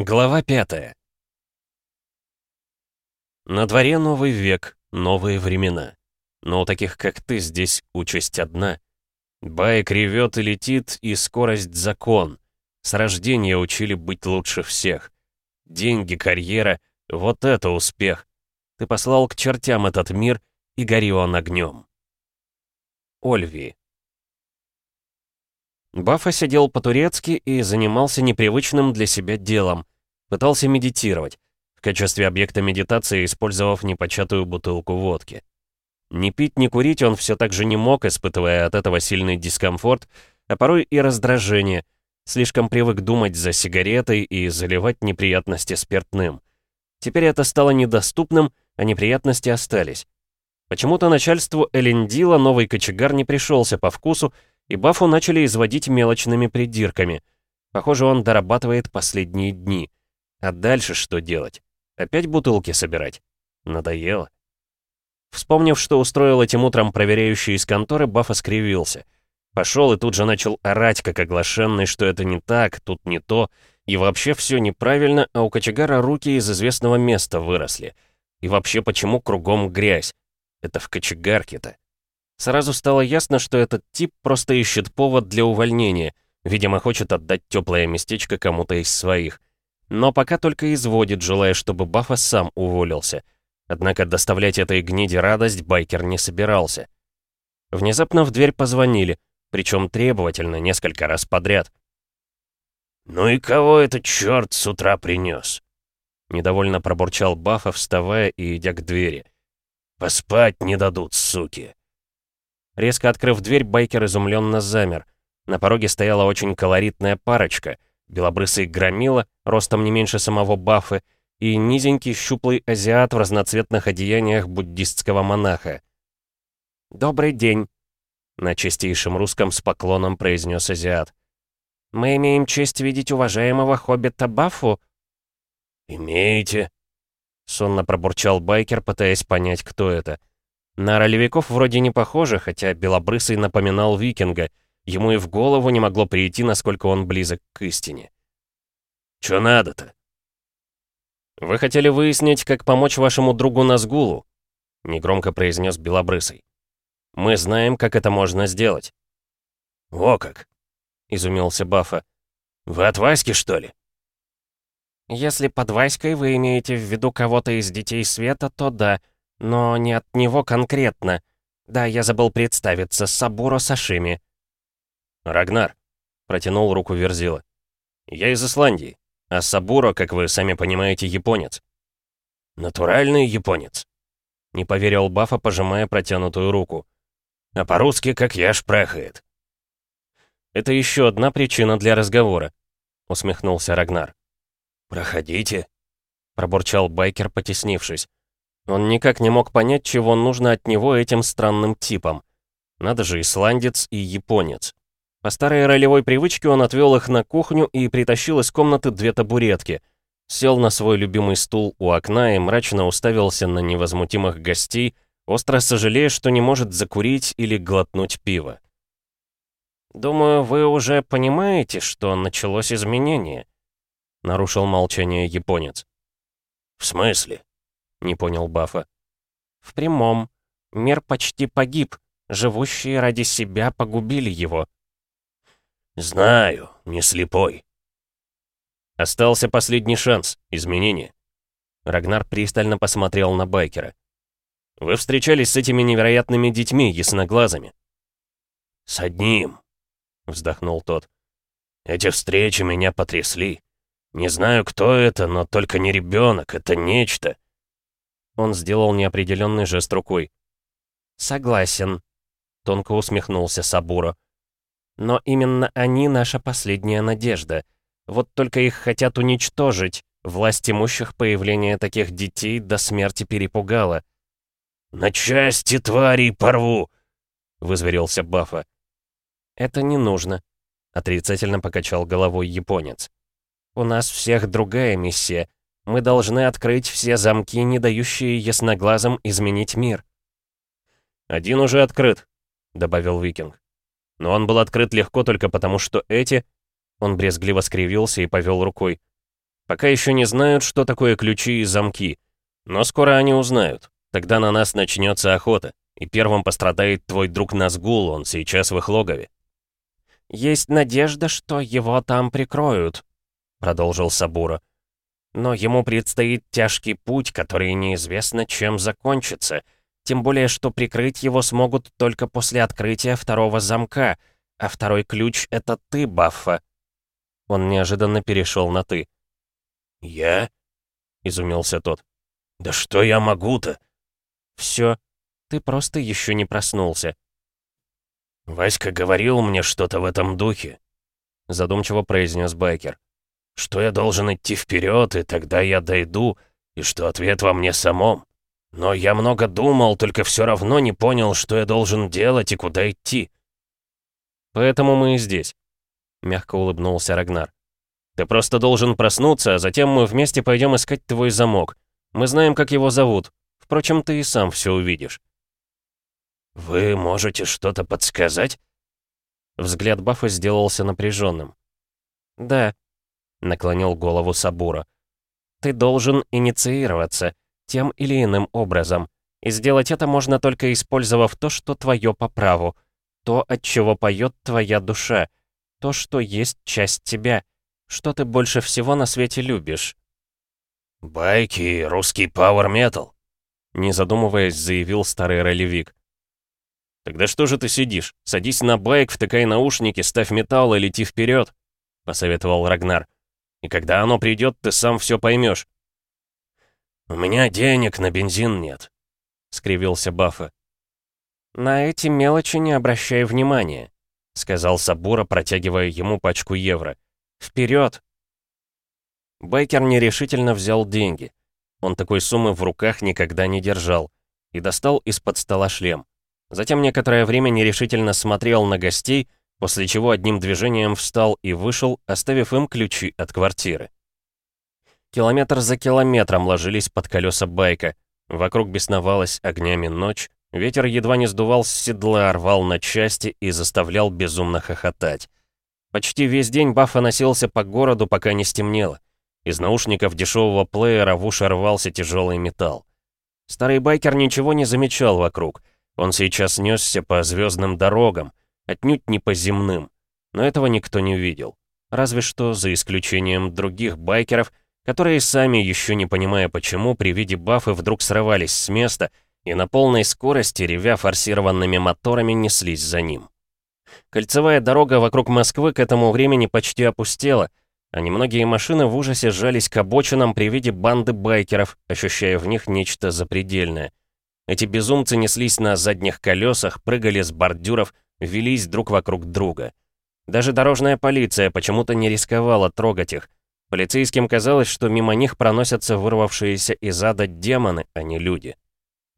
Глава пятая. На дворе новый век, новые времена. Но у таких, как ты, здесь участь одна. Байк ревет и летит, и скорость — закон. С рождения учили быть лучше всех. Деньги, карьера — вот это успех. Ты послал к чертям этот мир, и гори он огнем. Ольви. Баффа сидел по-турецки и занимался непривычным для себя делом. Пытался медитировать, в качестве объекта медитации использовав непочатую бутылку водки. Не пить, не курить он все так же не мог, испытывая от этого сильный дискомфорт, а порой и раздражение. Слишком привык думать за сигаретой и заливать неприятности спиртным. Теперь это стало недоступным, а неприятности остались. Почему-то начальству Элендила новый кочегар не пришелся по вкусу, и Бафу начали изводить мелочными придирками. Похоже, он дорабатывает последние дни. А дальше что делать? Опять бутылки собирать? Надоело. Вспомнив, что устроил этим утром проверяющий из конторы, Баффа скривился. Пошел и тут же начал орать, как оглашенный, что это не так, тут не то, и вообще все неправильно, а у кочегара руки из известного места выросли. И вообще, почему кругом грязь? Это в кочегарке-то. Сразу стало ясно, что этот тип просто ищет повод для увольнения. Видимо, хочет отдать теплое местечко кому-то из своих. Но пока только изводит, желая, чтобы Баффа сам уволился. Однако доставлять этой гниди радость байкер не собирался. Внезапно в дверь позвонили, причем требовательно, несколько раз подряд. «Ну и кого этот черт с утра принес?» Недовольно пробурчал Баффа, вставая и идя к двери. «Поспать не дадут, суки!» Резко открыв дверь, байкер изумленно замер. На пороге стояла очень колоритная парочка. Белобрысый громила, ростом не меньше самого Баффы, и низенький щуплый азиат в разноцветных одеяниях буддистского монаха. «Добрый день», — на чистейшем русском с поклоном произнес азиат. «Мы имеем честь видеть уважаемого хоббита Баффу». «Имеете?» — сонно пробурчал байкер, пытаясь понять, кто это. На ролевиков вроде не похоже, хотя Белобрысый напоминал викинга. Ему и в голову не могло прийти, насколько он близок к истине. «Чё надо-то?» «Вы хотели выяснить, как помочь вашему другу Назгулу?» — негромко произнес Белобрысый. «Мы знаем, как это можно сделать». «О как!» — изумился Бафа. «Вы от Васьки, что ли?» «Если под Васькой вы имеете в виду кого-то из Детей Света, то да», но не от него конкретно. Да, я забыл представиться, Сабуро Сашими. «Рагнар», — протянул руку Верзила. «Я из Исландии, а Сабуро, как вы сами понимаете, японец». «Натуральный японец», — не поверил Бафа, пожимая протянутую руку. «А по-русски как я шпрехает». «Это еще одна причина для разговора», — усмехнулся Рагнар. «Проходите», — пробурчал байкер, потеснившись. Он никак не мог понять, чего нужно от него этим странным типам. Надо же, исландец и японец. По старой ролевой привычке он отвел их на кухню и притащил из комнаты две табуретки. Сел на свой любимый стул у окна и мрачно уставился на невозмутимых гостей, остро сожалея, что не может закурить или глотнуть пиво. «Думаю, вы уже понимаете, что началось изменение», — нарушил молчание японец. «В смысле?» — не понял Бафа. «В прямом. Мир почти погиб. Живущие ради себя погубили его». «Знаю, не слепой». Остался последний шанс, изменение. Рагнар пристально посмотрел на байкера. «Вы встречались с этими невероятными детьми, ясноглазыми?» «С одним», — вздохнул тот. «Эти встречи меня потрясли. Не знаю, кто это, но только не ребенок, это нечто. Он сделал неопределенный жест рукой. «Согласен», — тонко усмехнулся Сабуро. «Но именно они наша последняя надежда. Вот только их хотят уничтожить. Власть имущих появление таких детей до смерти перепугало». «На части тварей порву!» — вызверился Бафа. «Это не нужно», — отрицательно покачал головой японец. «У нас всех другая миссия. Мы должны открыть все замки, не дающие ясноглазым изменить мир». «Один уже открыт», — добавил Викинг. «Но он был открыт легко только потому, что эти...» Он брезгливо скривился и повел рукой. Пока еще не знают, что такое ключи и замки. Но скоро они узнают. Тогда на нас начнется охота. И первым пострадает твой друг Назгул, он сейчас в их логове. «Есть надежда, что его там прикроют», — продолжил Сабура. «Но ему предстоит тяжкий путь, который неизвестно, чем закончится. Тем более, что прикрыть его смогут только после открытия второго замка, а второй ключ — это ты, Баффа». Он неожиданно перешел на «ты». «Я?» — изумился тот. «Да что я могу-то?» «Все. Ты просто еще не проснулся». «Васька говорил мне что-то в этом духе», — задумчиво произнес Байкер. «Что я должен идти вперед, и тогда я дойду, и что ответ во мне самом. Но я много думал, только все равно не понял, что я должен делать и куда идти». «Поэтому мы и здесь», — мягко улыбнулся Рагнар. Ты просто должен проснуться, а затем мы вместе пойдем искать твой замок. Мы знаем, как его зовут. Впрочем, ты и сам все увидишь». «Вы можете что-то подсказать?» Взгляд Баффа сделался напряженным. «Да», — наклонил голову Сабура. «Ты должен инициироваться тем или иным образом. И сделать это можно только использовав то, что твое по праву. То, от чего поет твоя душа. То, что есть часть тебя. Что ты больше всего на свете любишь?» «Байки русский пауэр-метал», — не задумываясь, заявил старый ролевик. «Тогда что же ты сидишь? Садись на байк, втыкай наушники, ставь металл и лети вперед», — посоветовал Рагнар. «И когда оно придет, ты сам все поймешь». «У меня денег на бензин нет», — скривился Баффа. «На эти мелочи не обращай внимания», — сказал Сабура, протягивая ему пачку евро. Вперед! Байкер нерешительно взял деньги. Он такой суммы в руках никогда не держал. И достал из-под стола шлем. Затем некоторое время нерешительно смотрел на гостей, после чего одним движением встал и вышел, оставив им ключи от квартиры. Километр за километром ложились под колеса байка. Вокруг бесновалась огнями ночь, ветер едва не сдувал с седла, рвал на части и заставлял безумно хохотать. Почти весь день Баффа носился по городу, пока не стемнело. Из наушников дешевого плеера в уши рвался тяжелый металл. Старый байкер ничего не замечал вокруг. Он сейчас несся по звездным дорогам, отнюдь не по земным. Но этого никто не видел. Разве что за исключением других байкеров, которые сами, еще не понимая почему, при виде Баффы вдруг срывались с места и на полной скорости, ревя форсированными моторами, неслись за ним. Кольцевая дорога вокруг Москвы к этому времени почти опустела, а немногие машины в ужасе сжались к обочинам при виде банды байкеров, ощущая в них нечто запредельное. Эти безумцы неслись на задних колесах, прыгали с бордюров, велись друг вокруг друга. Даже дорожная полиция почему-то не рисковала трогать их. Полицейским казалось, что мимо них проносятся вырвавшиеся из ада демоны, а не люди.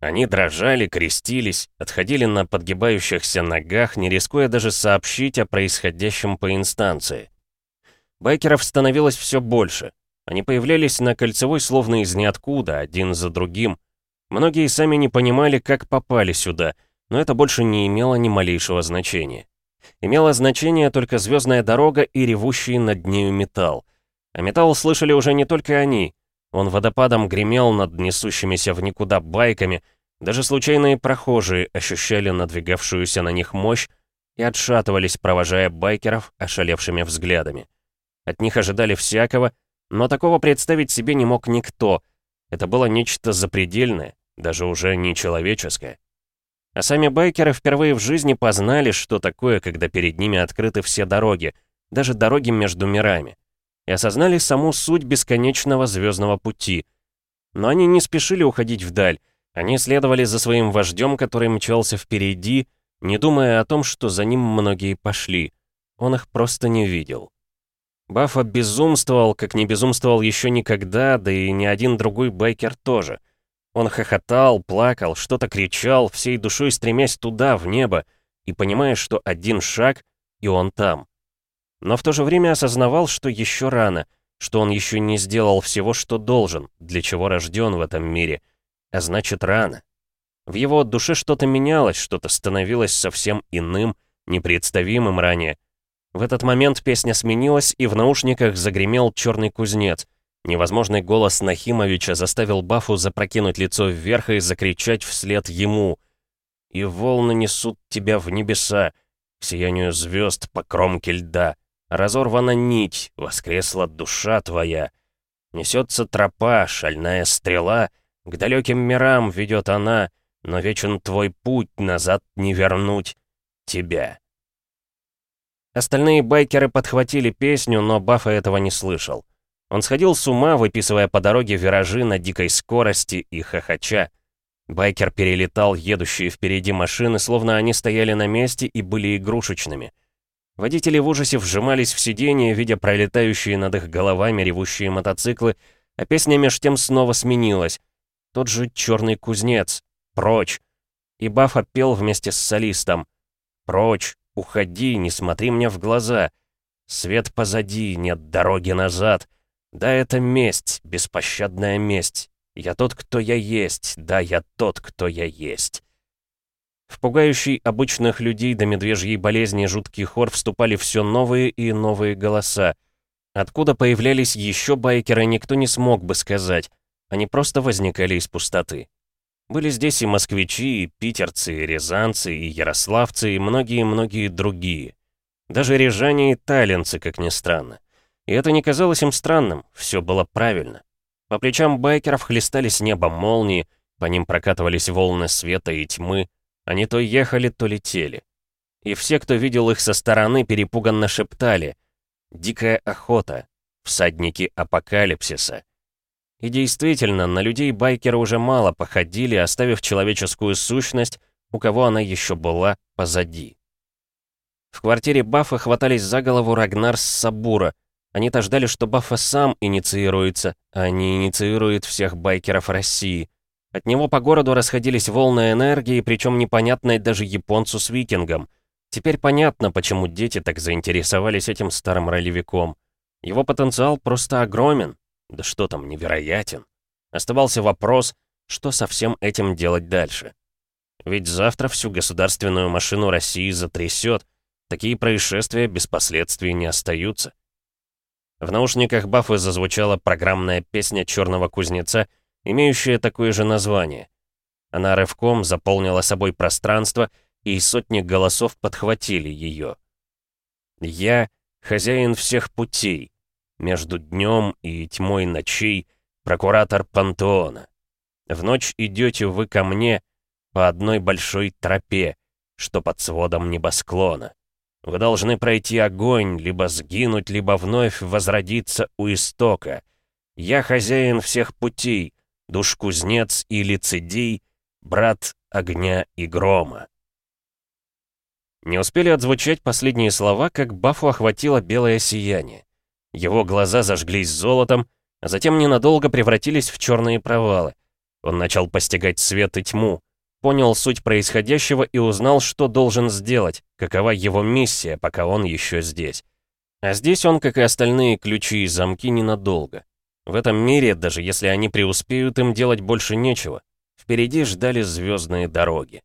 Они дрожали, крестились, отходили на подгибающихся ногах, не рискуя даже сообщить о происходящем по инстанции. Байкеров становилось все больше. Они появлялись на кольцевой словно из ниоткуда, один за другим. Многие сами не понимали, как попали сюда, но это больше не имело ни малейшего значения. Имело значение только звездная дорога и ревущий над нею металл. А металл слышали уже не только они, он водопадом гремел над несущимися в никуда байками, даже случайные прохожие ощущали надвигавшуюся на них мощь и отшатывались, провожая байкеров ошалевшими взглядами. От них ожидали всякого, но такого представить себе не мог никто. Это было нечто запредельное, даже уже нечеловеческое. А сами байкеры впервые в жизни познали, что такое, когда перед ними открыты все дороги, даже дороги между мирами и осознали саму суть бесконечного звездного пути. Но они не спешили уходить вдаль, они следовали за своим вождем, который мчался впереди, не думая о том, что за ним многие пошли. Он их просто не видел. Баффа безумствовал, как не безумствовал еще никогда, да и ни один другой байкер тоже. Он хохотал, плакал, что-то кричал, всей душой стремясь туда, в небо, и понимая, что один шаг, и он там но в то же время осознавал, что еще рано, что он еще не сделал всего, что должен, для чего рожден в этом мире, а значит рано. В его душе что-то менялось, что-то становилось совсем иным, непредставимым ранее. В этот момент песня сменилась, и в наушниках загремел черный кузнец. Невозможный голос Нахимовича заставил Бафу запрокинуть лицо вверх и закричать вслед ему. «И волны несут тебя в небеса, к сиянию звезд по кромке льда. Разорвана нить, воскресла душа твоя. Несется тропа, шальная стрела, к далеким мирам ведет она, но вечен твой путь, назад не вернуть тебя». Остальные байкеры подхватили песню, но Баффа этого не слышал. Он сходил с ума, выписывая по дороге виражи на дикой скорости и хохоча. Байкер перелетал едущие впереди машины, словно они стояли на месте и были игрушечными. Водители в ужасе вжимались в сиденье, видя пролетающие над их головами ревущие мотоциклы, а песня меж тем снова сменилась. Тот же черный кузнец. Прочь. И Баффа пел вместе с солистом. Прочь. Уходи, не смотри мне в глаза. Свет позади, нет дороги назад. Да, это месть, беспощадная месть. Я тот, кто я есть, да, я тот, кто я есть. В пугающий обычных людей до медвежьей болезни жуткий хор вступали все новые и новые голоса. Откуда появлялись еще байкеры, никто не смог бы сказать. Они просто возникали из пустоты. Были здесь и москвичи, и питерцы, и рязанцы, и ярославцы, и многие-многие другие. Даже рижане и талинцы, как ни странно. И это не казалось им странным, все было правильно. По плечам байкеров хлестали с неба молнии, по ним прокатывались волны света и тьмы. Они то ехали, то летели. И все, кто видел их со стороны, перепуганно шептали «Дикая охота», «Всадники апокалипсиса», и действительно, на людей байкеры уже мало походили, оставив человеческую сущность, у кого она еще была, позади. В квартире Баффа хватались за голову Рагнар с Сабура. Они-то ждали, что Баффа сам инициируется, а не инициирует всех байкеров России. От него по городу расходились волны энергии, причем непонятной даже японцу с викингом. Теперь понятно, почему дети так заинтересовались этим старым ролевиком. Его потенциал просто огромен, да что там, невероятен. Оставался вопрос, что со всем этим делать дальше. Ведь завтра всю государственную машину России затрясет. Такие происшествия без последствий не остаются. В наушниках Баффы зазвучала программная песня «Черного кузнеца», имеющая такое же название. Она рывком заполнила собой пространство, и сотни голосов подхватили ее. «Я — хозяин всех путей, между днем и тьмой ночей, прокуратор Пантеона. В ночь идете вы ко мне по одной большой тропе, что под сводом небосклона. Вы должны пройти огонь, либо сгинуть, либо вновь возродиться у истока. Я хозяин всех путей, душ-кузнец и лицедей, брат огня и грома. Не успели отзвучать последние слова, как Бафу охватило белое сияние. Его глаза зажглись золотом, а затем ненадолго превратились в черные провалы. Он начал постигать свет и тьму, понял суть происходящего и узнал, что должен сделать, какова его миссия, пока он еще здесь. А здесь он, как и остальные ключи и замки, ненадолго. В этом мире, даже если они преуспеют, им делать больше нечего. Впереди ждали звездные дороги.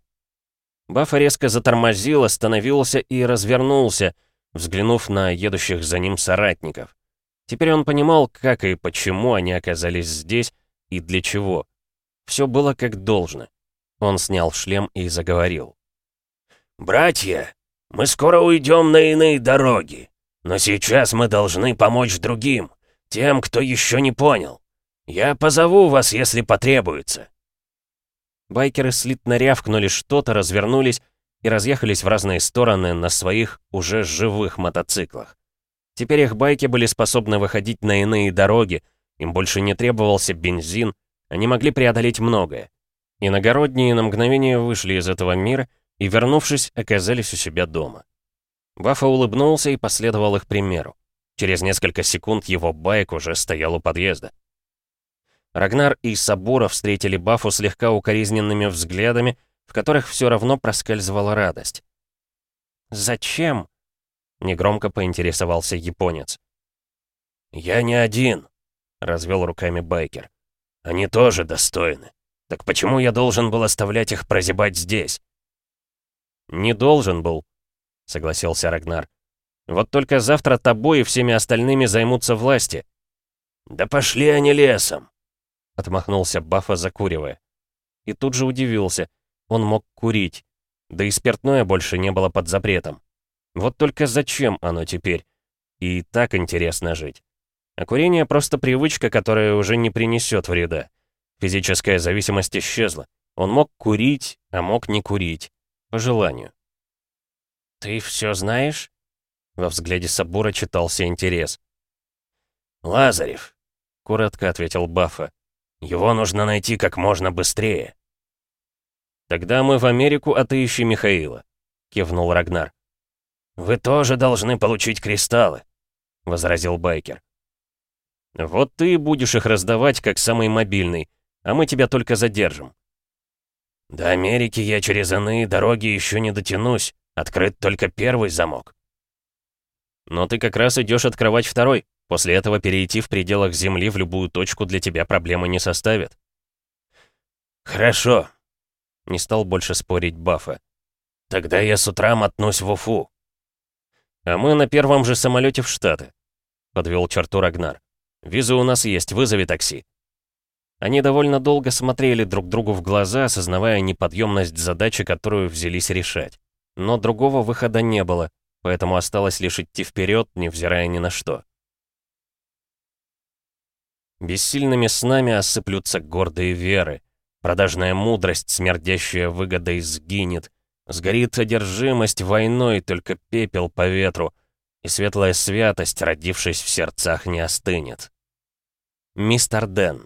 Баффа резко затормозил, остановился и развернулся, взглянув на едущих за ним соратников. Теперь он понимал, как и почему они оказались здесь и для чего. Все было как должно. Он снял шлем и заговорил. «Братья, мы скоро уйдем на иные дороги, но сейчас мы должны помочь другим, тем, кто еще не понял. Я позову вас, если потребуется». Байкеры слитно рявкнули что-то, развернулись и разъехались в разные стороны на своих уже живых мотоциклах. Теперь их байки были способны выходить на иные дороги, им больше не требовался бензин, они могли преодолеть многое. Иногородние на мгновение вышли из этого мира и, вернувшись, оказались у себя дома. Баффа улыбнулся и последовал их примеру. Через несколько секунд его байк уже стоял у подъезда. Рагнар и Сабура встретили Баффу слегка укоризненными взглядами, в которых все равно проскальзывала радость. «Зачем?» — негромко поинтересовался японец. «Я не один», — развел руками байкер. «Они тоже достойны. Так почему я должен был оставлять их прозябать здесь?» «Не должен был», — согласился Рагнар. «Вот только завтра тобой и всеми остальными займутся власти». «Да пошли они лесом!» — отмахнулся Баффа, закуривая. И тут же удивился. Он мог курить. Да и спиртное больше не было под запретом. Вот только зачем оно теперь? И так интересно жить. А курение просто привычка, которая уже не принесет вреда. Физическая зависимость исчезла. Он мог курить, а мог не курить. По желанию. «Ты все знаешь?» Во взгляде Сабура читался интерес. «Лазарев», — коротко ответил Баффа. «Его нужно найти как можно быстрее». «Тогда мы в Америку, а ты ищи Михаила», — кивнул Рагнар. «Вы тоже должны получить кристаллы», — возразил Байкер. «Вот ты будешь их раздавать, как самый мобильный, а мы тебя только задержим». «До Америки я через иные дороги еще не дотянусь. Открыт только первый замок». «Но ты как раз идешь открывать второй. После этого перейти в пределах Земли в любую точку для тебя проблемы не составит». «Хорошо», — не стал больше спорить Баффа. «Тогда я с утра мотнусь в Уфу». «А мы на первом же самолете в Штаты», — подвел черту Рагнар. «Виза у нас есть, вызови такси». Они довольно долго смотрели друг другу в глаза, осознавая неподъемность задачи, которую взялись решать. Но другого выхода не было, поэтому осталось лишь идти вперед, невзирая ни на что. Бессильными снами осыплются гордые веры. Продажная мудрость, смердящая выгодой, сгинет. Сгорит одержимость войной, только пепел по ветру. И светлая святость, родившись в сердцах, не остынет. Мистер Дэн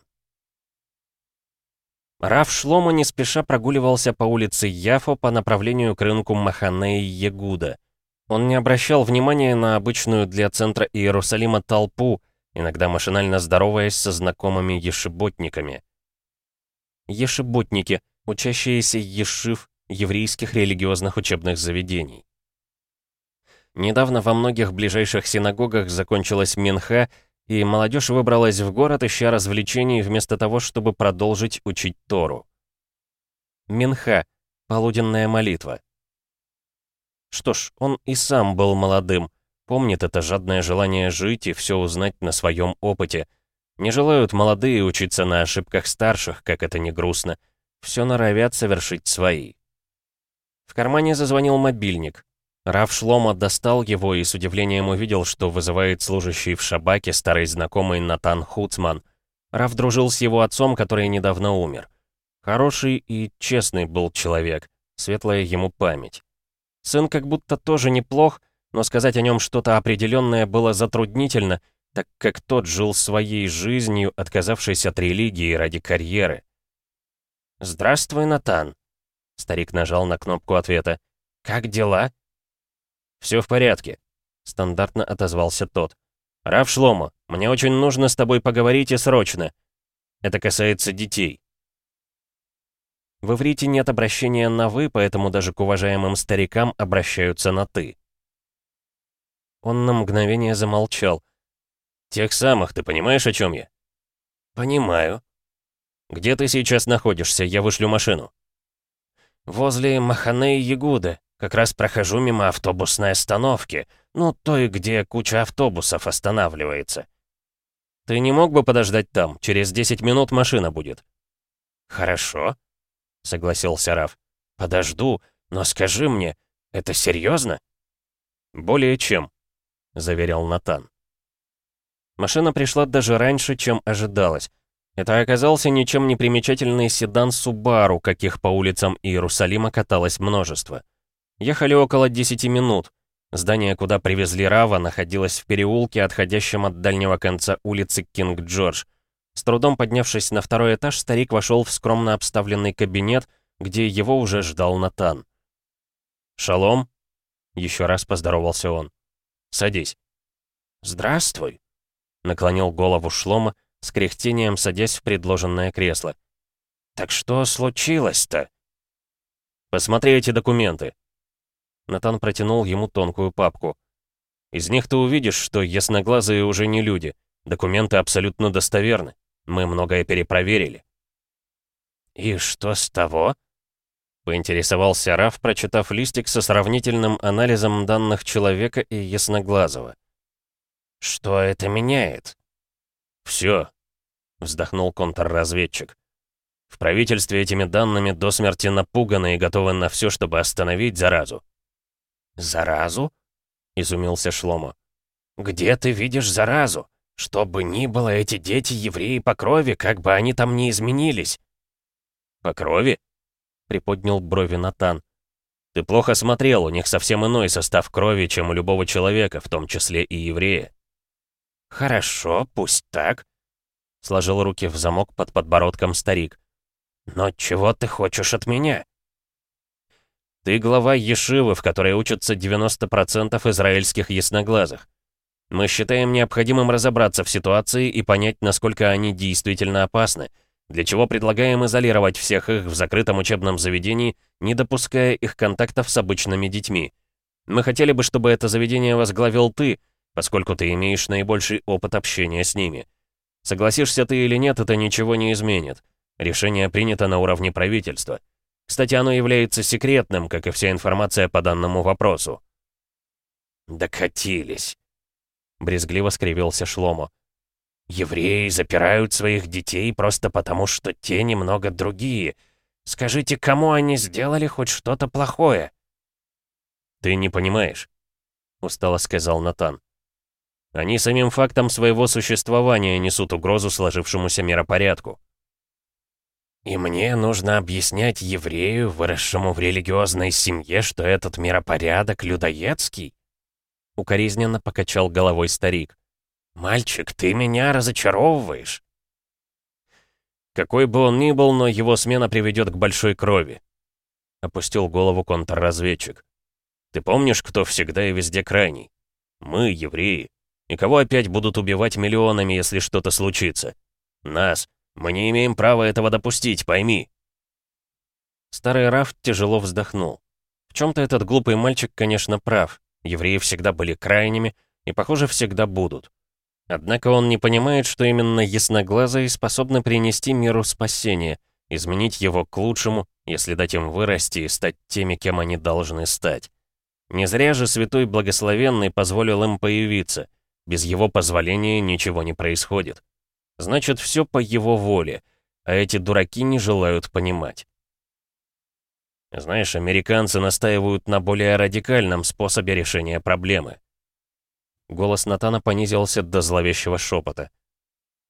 Раф Шлома не спеша прогуливался по улице Яфо по направлению к рынку Махане и Ягуда. Он не обращал внимания на обычную для центра Иерусалима толпу, иногда машинально здороваясь со знакомыми ешеботниками. Ешеботники, учащиеся ешив еврейских религиозных учебных заведений. Недавно во многих ближайших синагогах закончилась Минха, и молодежь выбралась в город, ища развлечений, вместо того, чтобы продолжить учить Тору. Минха — полуденная молитва. Что ж, он и сам был молодым, помнит это жадное желание жить и все узнать на своем опыте. Не желают молодые учиться на ошибках старших, как это не грустно. Все норовят совершить свои. В кармане зазвонил мобильник. Раф Шлома достал его и с удивлением увидел, что вызывает служащий в шабаке старый знакомый Натан Хуцман. Раф дружил с его отцом, который недавно умер. Хороший и честный был человек, светлая ему память. Сын как будто тоже неплох, но сказать о нем что-то определенное было затруднительно, так как тот жил своей жизнью, отказавшись от религии ради карьеры. «Здравствуй, Натан», — старик нажал на кнопку ответа. «Как дела?» «Все в порядке», — стандартно отозвался тот. «Рав Шлома, мне очень нужно с тобой поговорить и срочно. Это касается детей». В иврите нет обращения на «вы», поэтому даже к уважаемым старикам обращаются на «ты». Он на мгновение замолчал. «Тех самых, ты понимаешь, о чем я?» «Понимаю». «Где ты сейчас находишься? Я вышлю машину». «Возле Махане и Ягуда», как раз прохожу мимо автобусной остановки, ну, той, где куча автобусов останавливается. Ты не мог бы подождать там? Через 10 минут машина будет. Хорошо, согласился Раф. Подожду, но скажи мне, это серьезно? Более чем, заверил Натан. Машина пришла даже раньше, чем ожидалось. Это оказался ничем не примечательный седан Субару, каких по улицам Иерусалима каталось множество. Ехали около 10 минут. Здание, куда привезли Рава, находилось в переулке, отходящем от дальнего конца улицы Кинг-Джордж. С трудом поднявшись на второй этаж, старик вошел в скромно обставленный кабинет, где его уже ждал Натан. «Шалом!» — еще раз поздоровался он. «Садись». «Здравствуй!» — наклонил голову Шлома, с кряхтением садясь в предложенное кресло. «Так что случилось-то?» «Посмотри эти документы», Натан протянул ему тонкую папку. «Из них ты увидишь, что ясноглазые уже не люди. Документы абсолютно достоверны. Мы многое перепроверили». «И что с того?» Поинтересовался Раф, прочитав листик со сравнительным анализом данных человека и ясноглазого. «Что это меняет?» «Все», — вздохнул контрразведчик. «В правительстве этими данными до смерти напуганы и готовы на все, чтобы остановить заразу». «Заразу?» — изумился Шломо. «Где ты видишь заразу? Что бы ни было, эти дети евреи по крови, как бы они там ни изменились». «По крови?» — приподнял брови Натан. «Ты плохо смотрел, у них совсем иной состав крови, чем у любого человека, в том числе и еврея». «Хорошо, пусть так», — сложил руки в замок под подбородком старик. «Но чего ты хочешь от меня?» «Ты глава Ешивы, в которой учатся 90% израильских ясноглазых. Мы считаем необходимым разобраться в ситуации и понять, насколько они действительно опасны, для чего предлагаем изолировать всех их в закрытом учебном заведении, не допуская их контактов с обычными детьми. Мы хотели бы, чтобы это заведение возглавил ты, поскольку ты имеешь наибольший опыт общения с ними. Согласишься ты или нет, это ничего не изменит. Решение принято на уровне правительства. Кстати, оно является секретным, как и вся информация по данному вопросу. «Докатились», — брезгливо скривился Шломо. «Евреи запирают своих детей просто потому, что те немного другие. Скажите, кому они сделали хоть что-то плохое?» «Ты не понимаешь», — устало сказал Натан. Они самим фактом своего существования несут угрозу сложившемуся миропорядку. «И мне нужно объяснять еврею, выросшему в религиозной семье, что этот миропорядок людоедский?» Укоризненно покачал головой старик. «Мальчик, ты меня разочаровываешь!» «Какой бы он ни был, но его смена приведет к большой крови», — опустил голову контрразведчик. «Ты помнишь, кто всегда и везде крайний? Мы, евреи. И кого опять будут убивать миллионами, если что-то случится? Нас. Мы не имеем права этого допустить, пойми. Старый Раф тяжело вздохнул. В чем-то этот глупый мальчик, конечно, прав. Евреи всегда были крайними и, похоже, всегда будут. Однако он не понимает, что именно ясноглазые способны принести миру спасение, изменить его к лучшему, если дать им вырасти и стать теми, кем они должны стать. Не зря же Святой Благословенный позволил им появиться — без его позволения ничего не происходит. Значит, все по его воле, а эти дураки не желают понимать. Знаешь, американцы настаивают на более радикальном способе решения проблемы. Голос Натана понизился до зловещего шепота.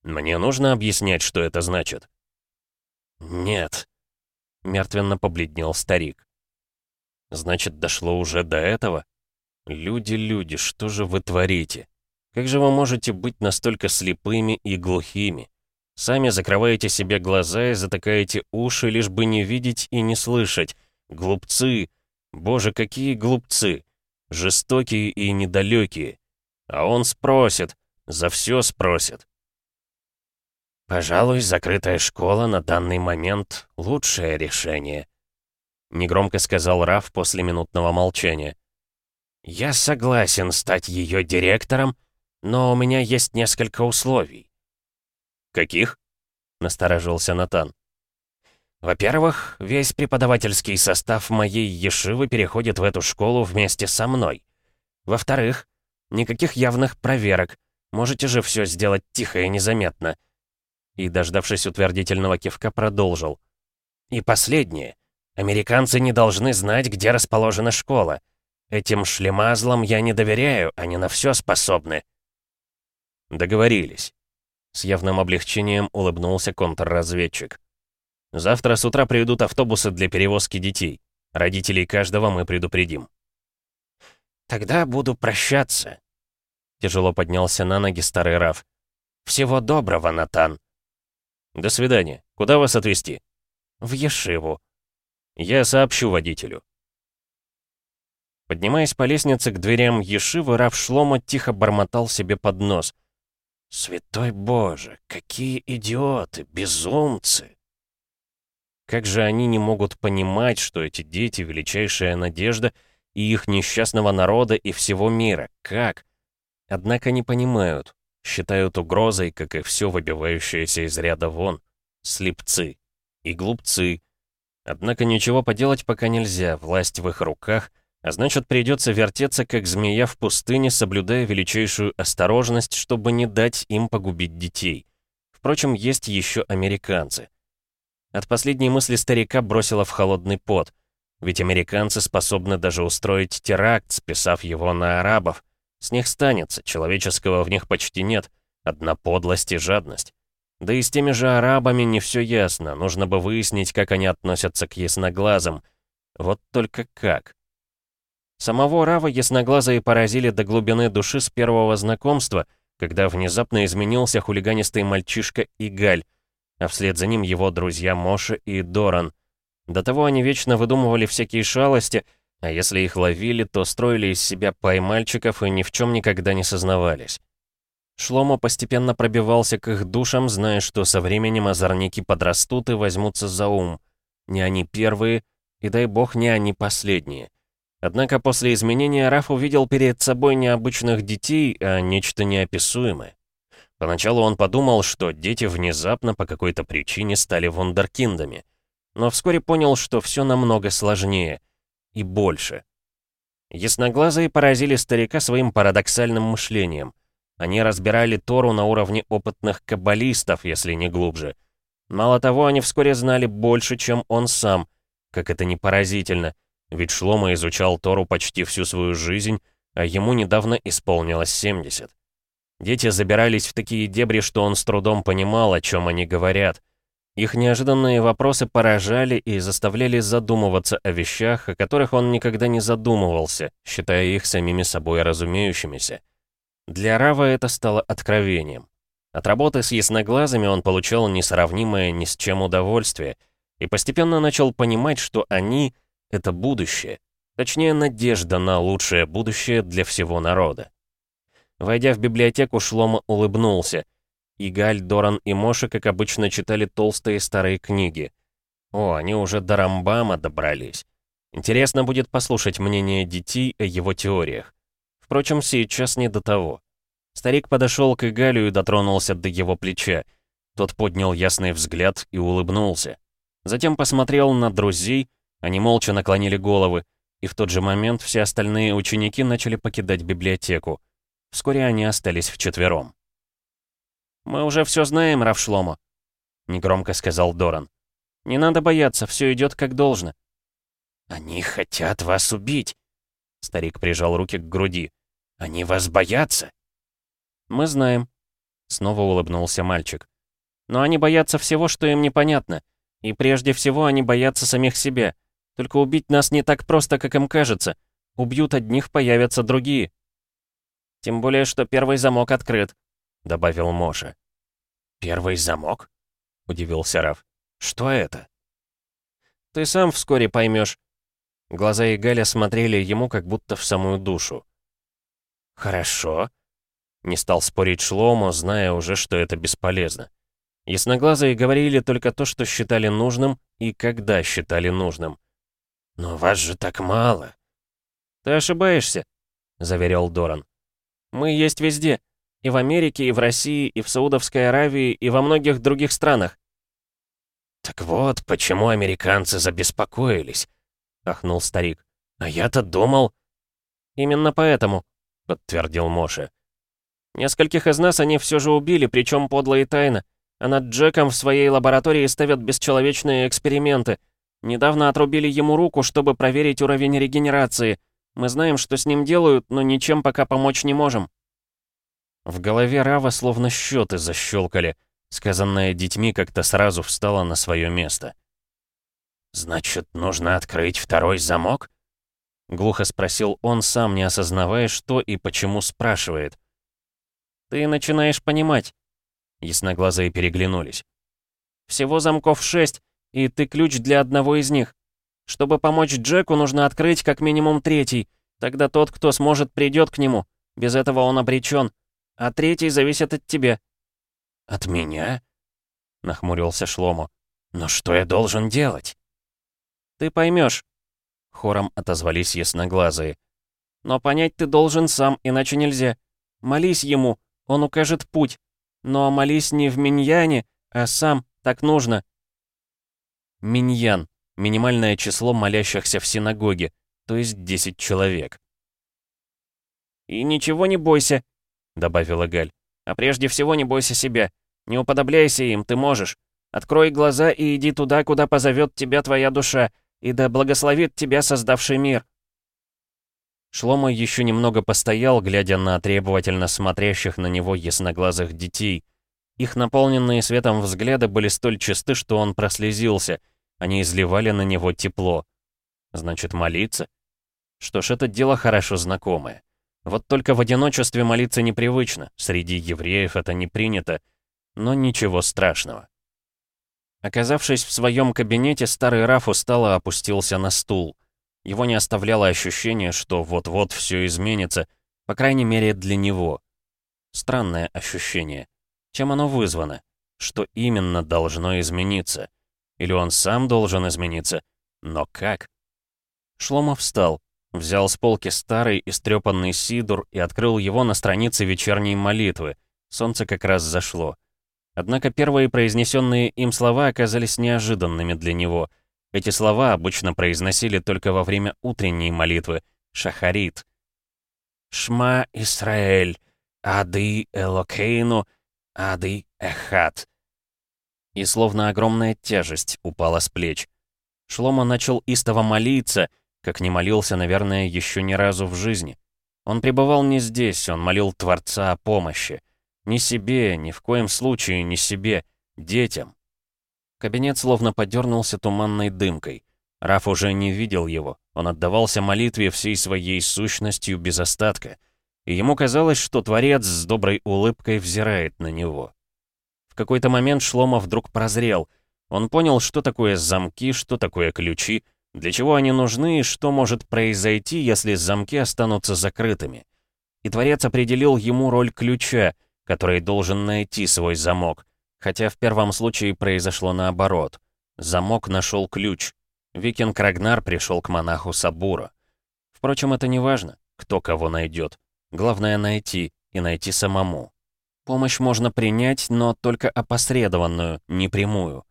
«Мне нужно объяснять, что это значит?» «Нет», — мертвенно побледнел старик. «Значит, дошло уже до этого? Люди, люди, что же вы творите?» Как же вы можете быть настолько слепыми и глухими? Сами закрываете себе глаза и затыкаете уши, лишь бы не видеть и не слышать. Глупцы! Боже, какие глупцы! Жестокие и недалекие. А он спросит, за все спросит. «Пожалуй, закрытая школа на данный момент — лучшее решение», — негромко сказал Раф после минутного молчания. «Я согласен стать ее директором, — но у меня есть несколько условий». «Каких?» — насторожился Натан. «Во-первых, весь преподавательский состав моей ешивы переходит в эту школу вместе со мной. Во-вторых, никаких явных проверок. Можете же все сделать тихо и незаметно». И, дождавшись утвердительного кивка, продолжил. «И последнее. Американцы не должны знать, где расположена школа. Этим шлемазлам я не доверяю, они на все способны». «Договорились». С явным облегчением улыбнулся контрразведчик. «Завтра с утра приведут автобусы для перевозки детей. Родителей каждого мы предупредим». «Тогда буду прощаться», — тяжело поднялся на ноги старый Раф. «Всего доброго, Натан». «До свидания. Куда вас отвезти?» «В Ешиву». «Я сообщу водителю». Поднимаясь по лестнице к дверям Ешивы, Раф Шлома тихо бормотал себе под нос — Святой Боже, какие идиоты, безумцы! Как же они не могут понимать, что эти дети — величайшая надежда и их несчастного народа и всего мира? Как? Однако не понимают, считают угрозой, как и все выбивающееся из ряда вон. Слепцы и глупцы. Однако ничего поделать пока нельзя, власть в их руках, а значит, придется вертеться, как змея в пустыне, соблюдая величайшую осторожность, чтобы не дать им погубить детей. Впрочем, есть еще американцы. От последней мысли старика бросило в холодный пот. Ведь американцы способны даже устроить теракт, списав его на арабов. С них станется, человеческого в них почти нет. Одна подлость и жадность. Да и с теми же арабами не все ясно. Нужно бы выяснить, как они относятся к ясноглазым. Вот только как. Самого Рава ясноглазые поразили до глубины души с первого знакомства, когда внезапно изменился хулиганистый мальчишка Игаль, а вслед за ним его друзья Моша и Доран. До того они вечно выдумывали всякие шалости, а если их ловили, то строили из себя поймальчиков и ни в чем никогда не сознавались. Шломо постепенно пробивался к их душам, зная, что со временем озорники подрастут и возьмутся за ум. Не они первые, и дай бог, не они последние. Однако после изменения Раф увидел перед собой не обычных детей, а нечто неописуемое. Поначалу он подумал, что дети внезапно по какой-то причине стали вундеркиндами. Но вскоре понял, что все намного сложнее. И больше. Ясноглазые поразили старика своим парадоксальным мышлением. Они разбирали Тору на уровне опытных каббалистов, если не глубже. Мало того, они вскоре знали больше, чем он сам. Как это не поразительно — ведь Шлома изучал Тору почти всю свою жизнь, а ему недавно исполнилось 70. Дети забирались в такие дебри, что он с трудом понимал, о чем они говорят. Их неожиданные вопросы поражали и заставляли задумываться о вещах, о которых он никогда не задумывался, считая их самими собой разумеющимися. Для Рава это стало откровением. От работы с ясноглазыми он получал несравнимое ни с чем удовольствие и постепенно начал понимать, что они — это будущее. Точнее, надежда на лучшее будущее для всего народа. Войдя в библиотеку, Шлома улыбнулся. Игаль, Доран и Моша, как обычно, читали толстые старые книги. О, они уже до Рамбама добрались. Интересно будет послушать мнение детей о его теориях. Впрочем, сейчас не до того. Старик подошел к Игалю и дотронулся до его плеча. Тот поднял ясный взгляд и улыбнулся. Затем посмотрел на друзей, они молча наклонили головы, и в тот же момент все остальные ученики начали покидать библиотеку. Вскоре они остались вчетвером. «Мы уже все знаем, Равшлома», — негромко сказал Доран. «Не надо бояться, все идет как должно». «Они хотят вас убить», — старик прижал руки к груди. «Они вас боятся?» «Мы знаем», — снова улыбнулся мальчик. «Но они боятся всего, что им непонятно. И прежде всего они боятся самих себя. Только убить нас не так просто, как им кажется. Убьют одних, появятся другие. Тем более, что первый замок открыт», — добавил Моша. «Первый замок?» — удивился Раф. «Что это?» «Ты сам вскоре поймешь. Глаза Игаля смотрели ему как будто в самую душу. «Хорошо», — не стал спорить Шлому, зная уже, что это бесполезно. Ясноглазые говорили только то, что считали нужным и когда считали нужным. «Но вас же так мало!» «Ты ошибаешься», — заверил Доран. «Мы есть везде. И в Америке, и в России, и в Саудовской Аравии, и во многих других странах». «Так вот, почему американцы забеспокоились», — ахнул старик. «А я-то думал...» «Именно поэтому», — подтвердил Моше. «Нескольких из нас они все же убили, причем подло и тайно. А над Джеком в своей лаборатории ставят бесчеловечные эксперименты. Недавно отрубили ему руку, чтобы проверить уровень регенерации. Мы знаем, что с ним делают, но ничем пока помочь не можем». В голове Рава словно счеты защелкали. Сказанное детьми как-то сразу встало на свое место. «Значит, нужно открыть второй замок?» Глухо спросил он, сам не осознавая, что и почему спрашивает. «Ты начинаешь понимать». Ясноглазые переглянулись. «Всего замков шесть, и ты ключ для одного из них. Чтобы помочь Джеку, нужно открыть как минимум третий. Тогда тот, кто сможет, придет к нему. Без этого он обречен. А третий зависит от тебя». «От меня?» — нахмурился Шлому. «Но что я должен делать?» «Ты поймешь», — хором отозвались ясноглазые. «Но понять ты должен сам, иначе нельзя. Молись ему, он укажет путь. Но молись не в Миньяне, а сам, так нужно. Миньян — минимальное число молящихся в синагоге, то есть 10 человек. «И ничего не бойся», — добавила Галь. «А прежде всего не бойся себя. Не уподобляйся им, ты можешь. Открой глаза и иди туда, куда позовет тебя твоя душа, и да благословит тебя создавший мир». Шлома еще немного постоял, глядя на требовательно смотрящих на него ясноглазых детей. Их наполненные светом взгляды были столь чисты, что он прослезился. Они изливали на него тепло. Значит, молиться? Что ж, это дело хорошо знакомое. Вот только в одиночестве молиться непривычно, среди евреев это не принято, но ничего страшного. Оказавшись в своем кабинете, старый Раф устало опустился на стул. Его не оставляло ощущение, что вот-вот все изменится, по крайней мере для него. Странное ощущение. Чем оно вызвано? Что именно должно измениться? Или он сам должен измениться? Но как? Шлома встал, взял с полки старый истрепанный сидур и открыл его на странице вечерней молитвы. Солнце как раз зашло. Однако первые произнесенные им слова оказались неожиданными для него. Эти слова обычно произносили только во время утренней молитвы, шахарит. «Шма Исраэль, Ады Элокейну, Ады Эхат». И словно огромная тяжесть упала с плеч. Шлома начал истово молиться, как не молился, наверное, еще ни разу в жизни. Он пребывал не здесь, он молил Творца о помощи. Не себе, ни в коем случае не себе, детям. Кабинет словно подернулся туманной дымкой. Раф уже не видел его, он отдавался молитве всей своей сущностью без остатка. И ему казалось, что Творец с доброй улыбкой взирает на него. Какой-то момент Шлома вдруг прозрел. Он понял, что такое замки, что такое ключи, для чего они нужны и что может произойти, если замки останутся закрытыми. И Творец определил ему роль ключа — который должен найти свой замок, хотя в первом случае произошло наоборот. Замок нашел ключ. Викинг Рагнар пришел к монаху Сабура. Впрочем, это не важно, кто кого найдет. Главное найти, и найти самому. Помощь можно принять, но только опосредованную, не прямую.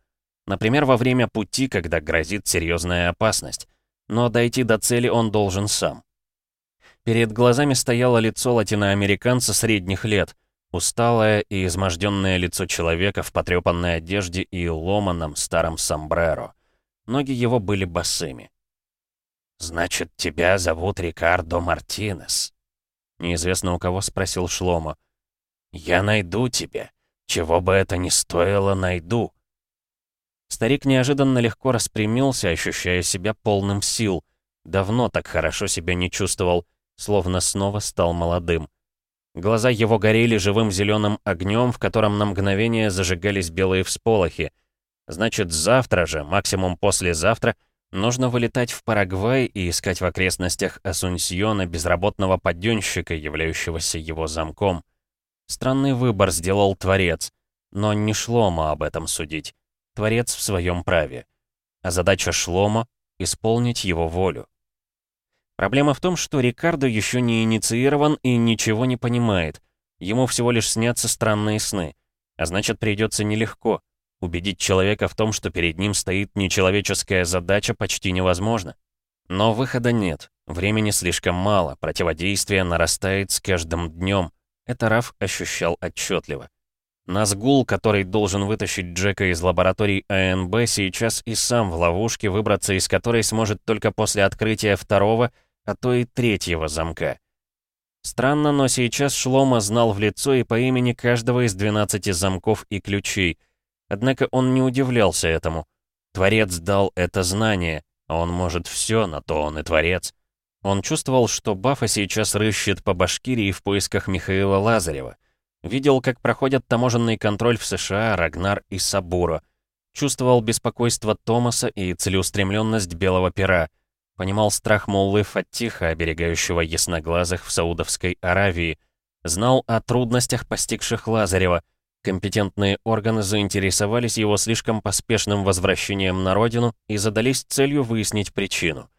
Например, во время пути, когда грозит серьезная опасность. Но дойти до цели он должен сам. Перед глазами стояло лицо латиноамериканца средних лет — Усталое и изможденное лицо человека в потрепанной одежде и ломаном старом сомбреро. Ноги его были босыми. «Значит, тебя зовут Рикардо Мартинес?» Неизвестно у кого спросил Шлома. «Я найду тебя. Чего бы это ни стоило, найду». Старик неожиданно легко распрямился, ощущая себя полным сил. Давно так хорошо себя не чувствовал, словно снова стал молодым. Глаза его горели живым зеленым огнем, в котором на мгновение зажигались белые всполохи. Значит, завтра же, максимум послезавтра, нужно вылетать в Парагвай и искать в окрестностях Асунсьона безработного подъемщика, являющегося его замком. Странный выбор сделал Творец, но не Шлома об этом судить. Творец в своем праве. А задача Шлома — исполнить его волю. Проблема в том, что Рикардо еще не инициирован и ничего не понимает. Ему всего лишь снятся странные сны. А значит, придется нелегко. Убедить человека в том, что перед ним стоит нечеловеческая задача, почти невозможно. Но выхода нет. Времени слишком мало, противодействие нарастает с каждым днем. Это Раф ощущал отчетливо. Назгул, который должен вытащить Джека из лабораторий АНБ, сейчас и сам в ловушке, выбраться из которой сможет только после открытия второго — а то и третьего замка. Странно, но сейчас Шлома знал в лицо и по имени каждого из 12 замков и ключей. Однако он не удивлялся этому. Творец дал это знание, а он может все, на то он и Творец. Он чувствовал, что Бафа сейчас рыщет по Башкирии в поисках Михаила Лазарева. Видел, как проходят таможенный контроль в США Рагнар и Сабура. Чувствовал беспокойство Томаса и целеустремленность Белого Пера. Понимал страх Моллы Фаттиха, оберегающего ясноглазых в Саудовской Аравии. Знал о трудностях, постигших Лазарева. Компетентные органы заинтересовались его слишком поспешным возвращением на родину и задались целью выяснить причину.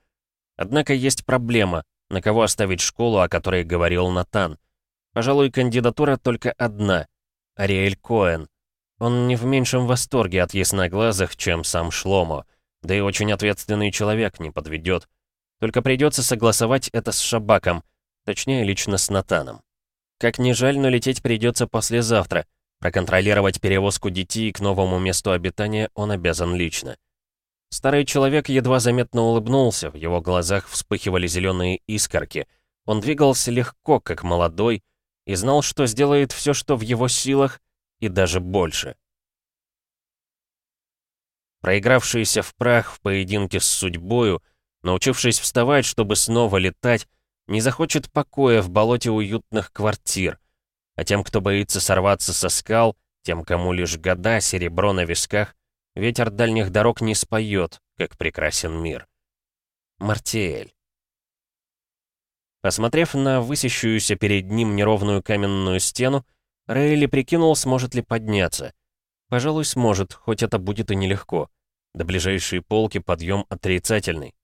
Однако есть проблема, на кого оставить школу, о которой говорил Натан. Пожалуй, кандидатура только одна — Ариэль Коэн. Он не в меньшем восторге от ясноглазых, чем сам Шломо — да и очень ответственный человек не подведет. Только придется согласовать это с Шабаком, точнее, лично с Натаном. Как ни жаль, но лететь придется послезавтра. Проконтролировать перевозку детей к новому месту обитания он обязан лично. Старый человек едва заметно улыбнулся, в его глазах вспыхивали зеленые искорки. Он двигался легко, как молодой, и знал, что сделает все, что в его силах, и даже больше. Проигравшийся в прах в поединке с судьбою, научившись вставать, чтобы снова летать, не захочет покоя в болоте уютных квартир. А тем, кто боится сорваться со скал, тем, кому лишь года, серебро на висках, ветер дальних дорог не споет, как прекрасен мир. Мартиэль. Посмотрев на высящуюся перед ним неровную каменную стену, Рейли прикинул, сможет ли подняться. Пожалуй, сможет, хоть это будет и нелегко. До ближайшей полки подъем отрицательный.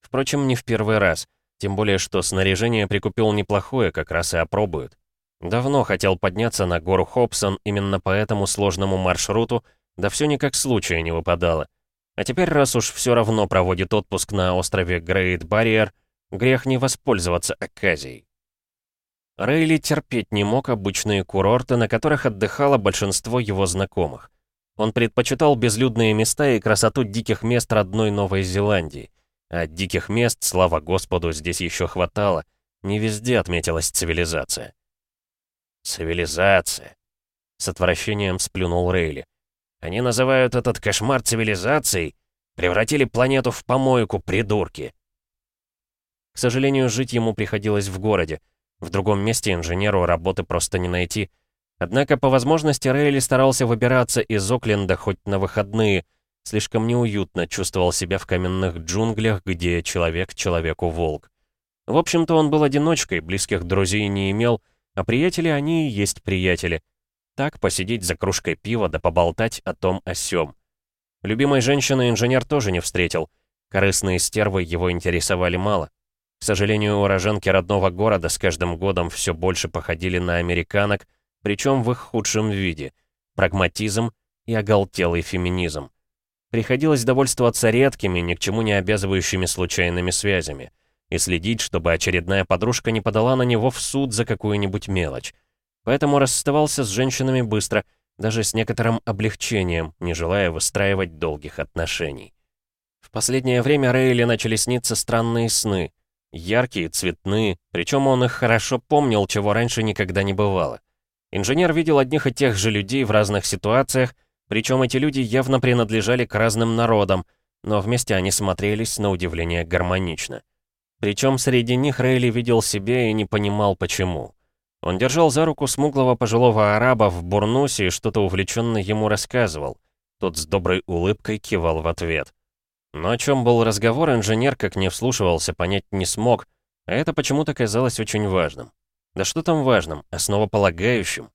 Впрочем, не в первый раз. Тем более, что снаряжение прикупил неплохое, как раз и опробуют. Давно хотел подняться на гору Хобсон именно по этому сложному маршруту, да все никак случая не выпадало. А теперь, раз уж все равно проводит отпуск на острове Грейт Барьер, грех не воспользоваться оказией. Рейли терпеть не мог обычные курорты, на которых отдыхало большинство его знакомых. Он предпочитал безлюдные места и красоту диких мест родной Новой Зеландии. А диких мест, слава Господу, здесь еще хватало. Не везде отметилась цивилизация. «Цивилизация», — с отвращением сплюнул Рейли. «Они называют этот кошмар цивилизацией. Превратили планету в помойку, придурки». К сожалению, жить ему приходилось в городе. В другом месте инженеру работы просто не найти — Однако по возможности Рейли старался выбираться из Окленда хоть на выходные. Слишком неуютно чувствовал себя в каменных джунглях, где человек человеку волк. В общем-то, он был одиночкой, близких друзей не имел, а приятели они и есть приятели. Так, посидеть за кружкой пива да поболтать о том о сём. Любимой женщины инженер тоже не встретил. Корыстные стервы его интересовали мало. К сожалению, уроженки родного города с каждым годом все больше походили на американок, причем в их худшем виде — прагматизм и оголтелый феминизм. Приходилось довольствоваться редкими, ни к чему не обязывающими случайными связями и следить, чтобы очередная подружка не подала на него в суд за какую-нибудь мелочь. Поэтому расставался с женщинами быстро, даже с некоторым облегчением, не желая выстраивать долгих отношений. В последнее время Рейли начали сниться странные сны. Яркие, цветные, причем он их хорошо помнил, чего раньше никогда не бывало. Инженер видел одних и тех же людей в разных ситуациях, причем эти люди явно принадлежали к разным народам, но вместе они смотрелись на удивление гармонично. Причем среди них Рейли видел себя и не понимал, почему. Он держал за руку смуглого пожилого араба в бурнусе и что-то увлеченно ему рассказывал. Тот с доброй улыбкой кивал в ответ. Но о чем был разговор, инженер, как не вслушивался, понять не смог, а это почему-то казалось очень важным. Да что там важным, основополагающим?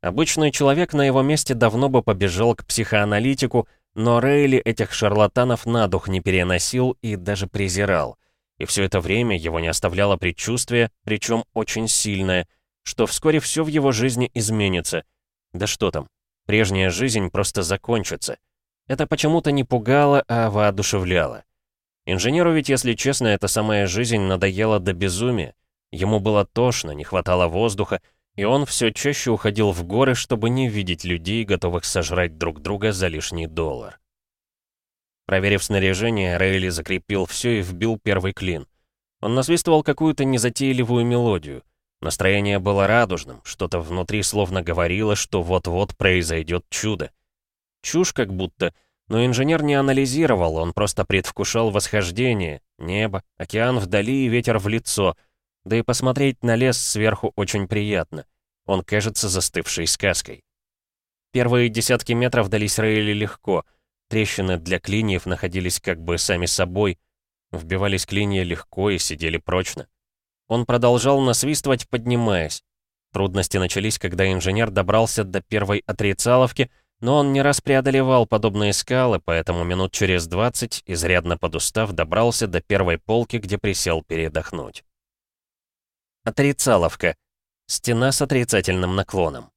Обычный человек на его месте давно бы побежал к психоаналитику, но Рейли этих шарлатанов на дух не переносил и даже презирал. И все это время его не оставляло предчувствие, причем очень сильное, что вскоре все в его жизни изменится. Да что там, прежняя жизнь просто закончится. Это почему-то не пугало, а воодушевляло. Инженеру ведь, если честно, эта самая жизнь надоела до безумия. Ему было тошно, не хватало воздуха, и он все чаще уходил в горы, чтобы не видеть людей, готовых сожрать друг друга за лишний доллар. Проверив снаряжение, Рейли закрепил все и вбил первый клин. Он насвистывал какую-то незатейливую мелодию. Настроение было радужным, что-то внутри словно говорило, что вот-вот произойдет чудо. Чушь как будто, но инженер не анализировал, он просто предвкушал восхождение, небо, океан вдали и ветер в лицо — да и посмотреть на лес сверху очень приятно. Он кажется застывшей сказкой. Первые десятки метров дались Рейли легко. Трещины для клиньев находились как бы сами собой. Вбивались клинья легко и сидели прочно. Он продолжал насвистывать, поднимаясь. Трудности начались, когда инженер добрался до первой отрицаловки, но он не раз преодолевал подобные скалы, поэтому минут через 20, изрядно подустав, добрался до первой полки, где присел передохнуть. Отрицаловка. Стена с отрицательным наклоном.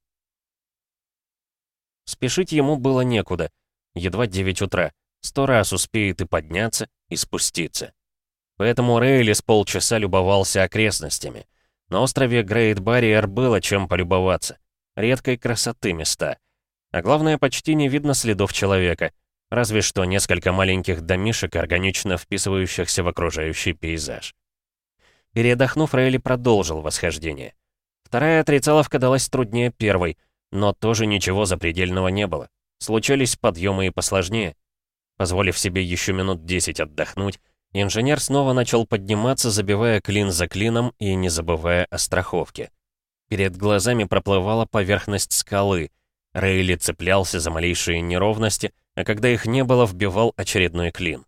Спешить ему было некуда. Едва 9 утра. Сто раз успеет и подняться, и спуститься. Поэтому Рейли с полчаса любовался окрестностями. На острове Грейт Барриер было чем полюбоваться. редкой красоты места. А главное, почти не видно следов человека, разве что несколько маленьких домишек, органично вписывающихся в окружающий пейзаж. Передохнув, Рейли продолжил восхождение. Вторая отрицаловка далась труднее первой, но тоже ничего запредельного не было. Случались подъемы и посложнее. Позволив себе еще минут 10 отдохнуть, инженер снова начал подниматься, забивая клин за клином и не забывая о страховке. Перед глазами проплывала поверхность скалы. Рейли цеплялся за малейшие неровности, а когда их не было, вбивал очередной клин.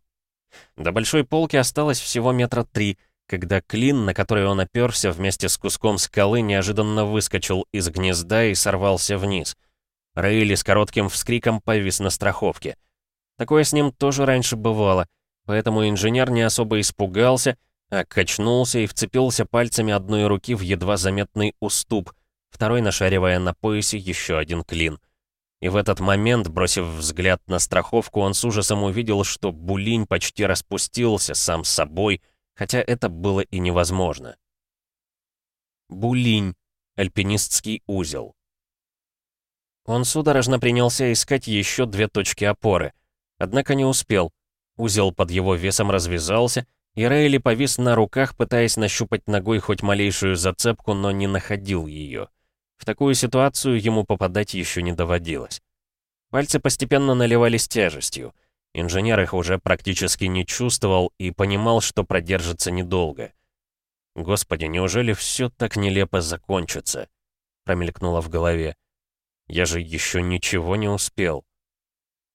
До большой полки осталось всего метра три, когда клин, на который он оперся вместе с куском скалы, неожиданно выскочил из гнезда и сорвался вниз. Рейли с коротким вскриком повис на страховке — Такое с ним тоже раньше бывало, поэтому инженер не особо испугался, а качнулся и вцепился пальцами одной руки в едва заметный уступ, второй нашаривая на поясе еще один клин. И в этот момент, бросив взгляд на страховку, он с ужасом увидел, что булинь почти распустился сам собой, хотя это было и невозможно. Булинь. Альпинистский узел. Он судорожно принялся искать еще две точки опоры — Однако не успел. Узел под его весом развязался, и Рейли повис на руках, пытаясь нащупать ногой хоть малейшую зацепку, но не находил ее. В такую ситуацию ему попадать еще не доводилось. Пальцы постепенно наливались тяжестью. Инженер их уже практически не чувствовал и понимал, что продержится недолго. «Господи, неужели все так нелепо закончится?» промелькнуло в голове. «Я же еще ничего не успел».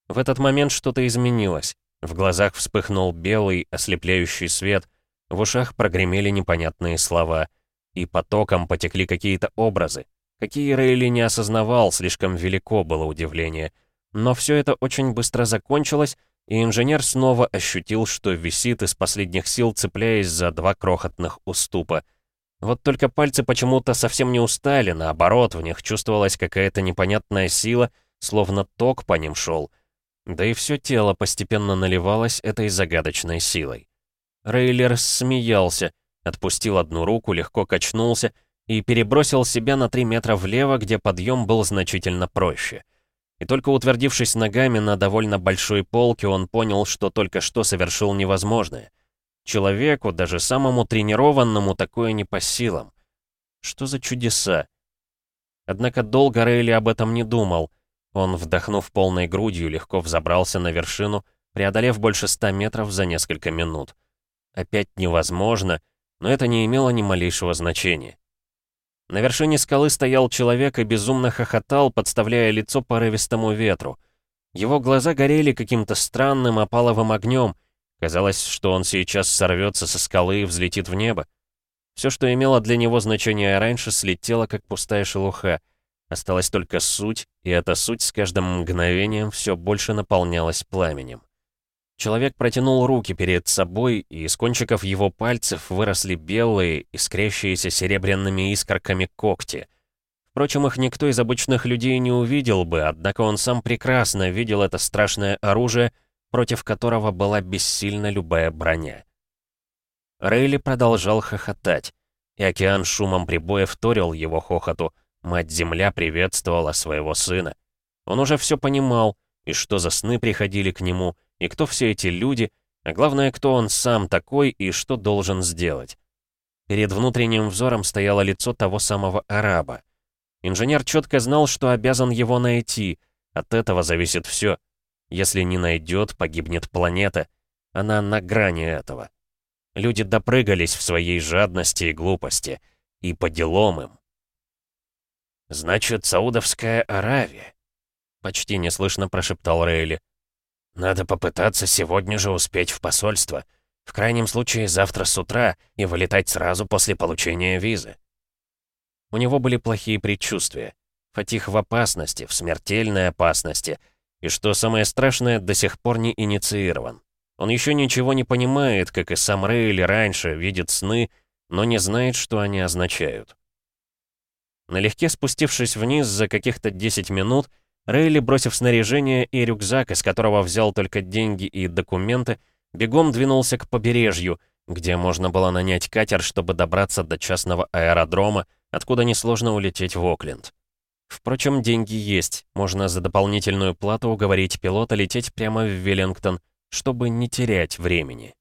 В этот момент что-то изменилось. В глазах вспыхнул белый, ослепляющий свет, в ушах прогремели непонятные слова, и потоком потекли какие-то образы. Какие Рейли не осознавал, слишком велико было удивление. Но все это очень быстро закончилось, и инженер снова ощутил, что висит из последних сил, цепляясь за два крохотных уступа. Вот только пальцы почему-то совсем не устали, наоборот, в них чувствовалась какая-то непонятная сила, словно ток по ним шел — да и все тело постепенно наливалось этой загадочной силой. Рейлер смеялся, отпустил одну руку, легко качнулся и перебросил себя на три метра влево, где подъем был значительно проще. И только утвердившись ногами на довольно большой полке, он понял, что только что совершил невозможное. Человеку, даже самому тренированному, такое не по силам. Что за чудеса? Однако долго Рейли об этом не думал — он, вдохнув полной грудью, легко взобрался на вершину, преодолев больше ста метров за несколько минут. Опять невозможно, но это не имело ни малейшего значения. На вершине скалы стоял человек и безумно хохотал, подставляя лицо порывистому ветру. Его глаза горели каким-то странным опаловым огнем. Казалось, что он сейчас сорвется со скалы и взлетит в небо. Все, что имело для него значение раньше, слетело, как пустая шелуха — Осталась только суть, и эта суть с каждым мгновением все больше наполнялась пламенем. Человек протянул руки перед собой, и из кончиков его пальцев выросли белые, искрящиеся серебряными искорками когти. Впрочем, их никто из обычных людей не увидел бы, однако он сам прекрасно видел это страшное оружие, против которого была бессильна любая броня. Рейли продолжал хохотать, и океан шумом прибоя вторил его хохоту — Мать-Земля приветствовала своего сына. Он уже все понимал, и что за сны приходили к нему, и кто все эти люди, а главное, кто он сам такой и что должен сделать. Перед внутренним взором стояло лицо того самого араба. Инженер четко знал, что обязан его найти, от этого зависит все. Если не найдет, погибнет планета. Она на грани этого. Люди допрыгались в своей жадности и глупости, и по делам им. «Значит, Саудовская Аравия», — почти неслышно прошептал Рейли. «Надо попытаться сегодня же успеть в посольство. В крайнем случае завтра с утра и вылетать сразу после получения визы». У него были плохие предчувствия. Фатих в опасности, в смертельной опасности. И что самое страшное, до сих пор не инициирован. Он еще ничего не понимает, как и сам Рейли раньше, видит сны, но не знает, что они означают. Налегке спустившись вниз за каких-то 10 минут, Рейли, бросив снаряжение и рюкзак, из которого взял только деньги и документы, бегом двинулся к побережью, где можно было нанять катер, чтобы добраться до частного аэродрома, откуда несложно улететь в Окленд. Впрочем, деньги есть. Можно за дополнительную плату уговорить пилота лететь прямо в Веллингтон, чтобы не терять времени.